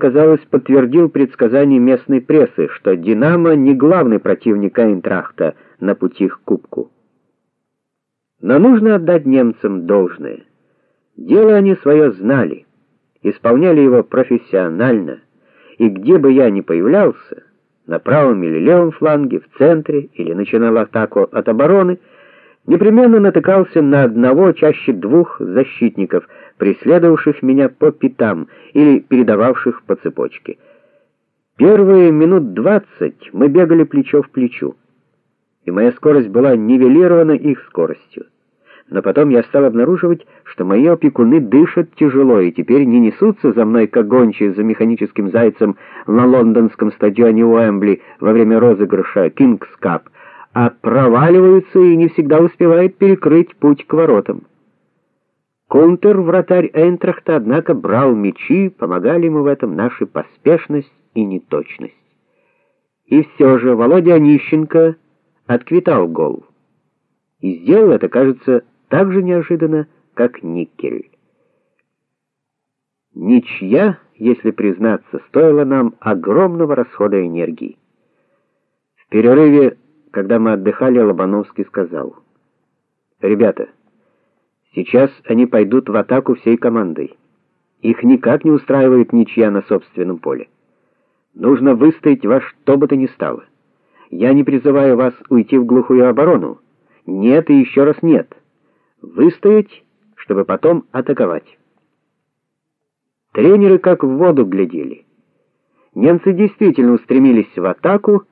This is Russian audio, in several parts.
казалось, подтвердил предсказание местной прессы, что Динамо не главный противник Айнтрахта на пути к кубку. Но нужно отдать немцам должное. Дело они свое знали, исполняли его профессионально, и где бы я ни появлялся, на правом или левом фланге, в центре или начинал атаку от обороны, непременно натыкался на одного, чаще двух защитников, преследовавших меня по пятам или передававших по цепочке. Первые минут двадцать мы бегали плечо в плечо, и моя скорость была нивелирована их скоростью. Но потом я стал обнаруживать, что мои опекуны дышат тяжело и теперь не несутся за мной как гончие за механическим зайцем на лондонском стадионе Уэмбли во время розыгрыша Kings Cup, а проваливаются и не всегда успевают перекрыть путь к воротам. Кунтер, вратарь Эйнтрахта, однако брал мячи, помогали ему в этом наша поспешность и неточность. И все же Володя Онищенко отквитал гол. И сделал это, кажется, так же неожиданно, как Никель. Ничья, если признаться, стоила нам огромного расхода энергии. В перерыве, когда мы отдыхали, Лобановский сказал: "Ребята, сейчас они пойдут в атаку всей командой. Их никак не устраивает ничья на собственном поле. Нужно выстоять во что бы то ни стало. Я не призываю вас уйти в глухую оборону. Нет и еще раз нет выстоять, чтобы потом атаковать. Тренеры как в воду глядели. Немцы действительно устремились в атаку,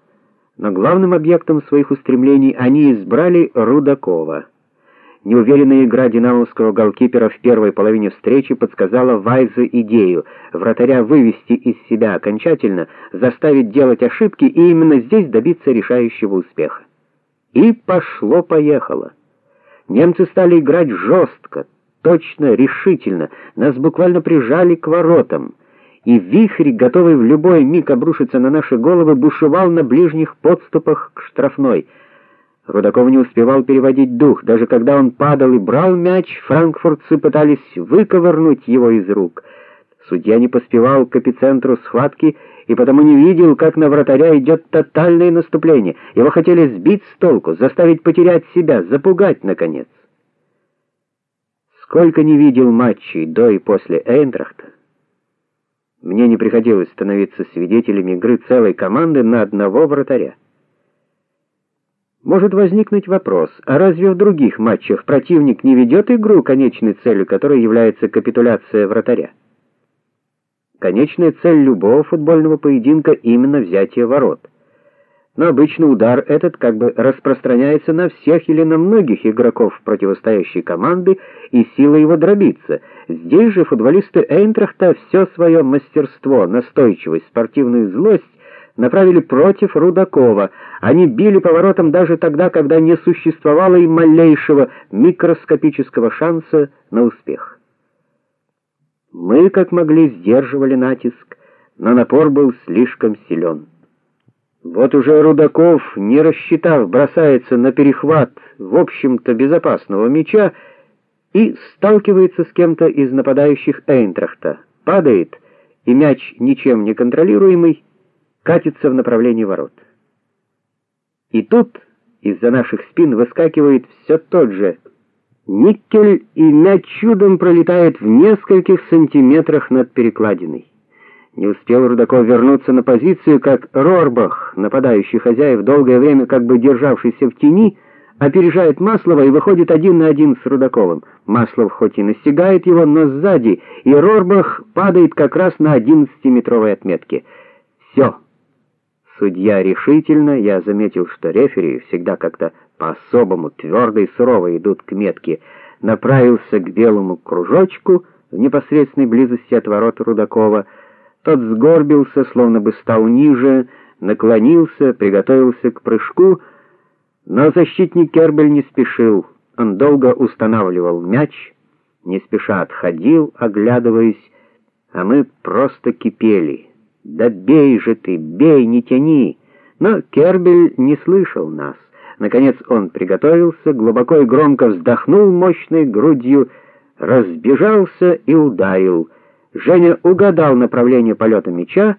но главным объектом своих устремлений они избрали Рудакова. Неуверенная игра динамовского голкипера в первой половине встречи подсказала Вайзу идею вратаря вывести из себя окончательно, заставить делать ошибки и именно здесь добиться решающего успеха. И пошло-поехало. Немцы стали играть жестко, точно, решительно. Нас буквально прижали к воротам. И вихрь, готовый в любой миг обрушиться на наши головы, бушевал на ближних подступах к штрафной. Рудаков не успевал переводить дух. Даже когда он падал и брал мяч, франкфуртцы пытались выковырнуть его из рук. Судья не поспевал к эпицентру схватки и потому не видел, как на вратаря идет тотальное наступление. Его хотели сбить с толку, заставить потерять себя, запугать наконец. Сколько не видел матчей до и после Эйнтрахта, мне не приходилось становиться свидетелем игры целой команды на одного вратаря. Может возникнуть вопрос: а разве в других матчах противник не ведет игру, конечной целью которой является капитуляция вратаря? Конечная цель любого футбольного поединка именно взятие ворот. Но обычно удар этот как бы распространяется на всех или на многих игроков противостоящей команды, и сила его дробится. Здесь же футболисты Эйнтрахта все свое мастерство, настойчивость, спортивную злость направили против Рудакова. Они били по воротам даже тогда, когда не существовало и малейшего микроскопического шанса на успех. Мы, как могли, сдерживали натиск, но напор был слишком силен. Вот уже Рудаков, не рассчитав, бросается на перехват, в общем-то, безопасного мяча и сталкивается с кем-то из нападающих Эйнтрахта. Падает, и мяч, ничем не контролируемый, катится в направлении ворот. И тут из-за наших спин выскакивает все тот же Никель и мяч чудом пролетает в нескольких сантиметрах над перекладиной. Не успел Рудаков вернуться на позицию, как Рорбах, нападающий хозяев, долгое время как бы державшийся в тени, опережает Маслова и выходит один на один с Рудаковым. Маслов хоть и настигает его, но сзади, и Рорбах падает как раз на 11-метровой отметке. Все. Судья решительно, я заметил, что рефери всегда как-то по-особому твердо и сурово идут к метке, направился к белому кружочку в непосредственной близости от ворот Рудакова. Тот сгорбился, словно бы стал ниже, наклонился, приготовился к прыжку, но защитник Кербель не спешил. Он долго устанавливал мяч, не спеша отходил, оглядываясь, а мы просто кипели. Да бей же ты, бей, не тяни. Но Кербель не слышал нас. Наконец он приготовился, глубоко и громко вздохнул мощной грудью, разбежался и ударил. Женя угадал направление полета мяча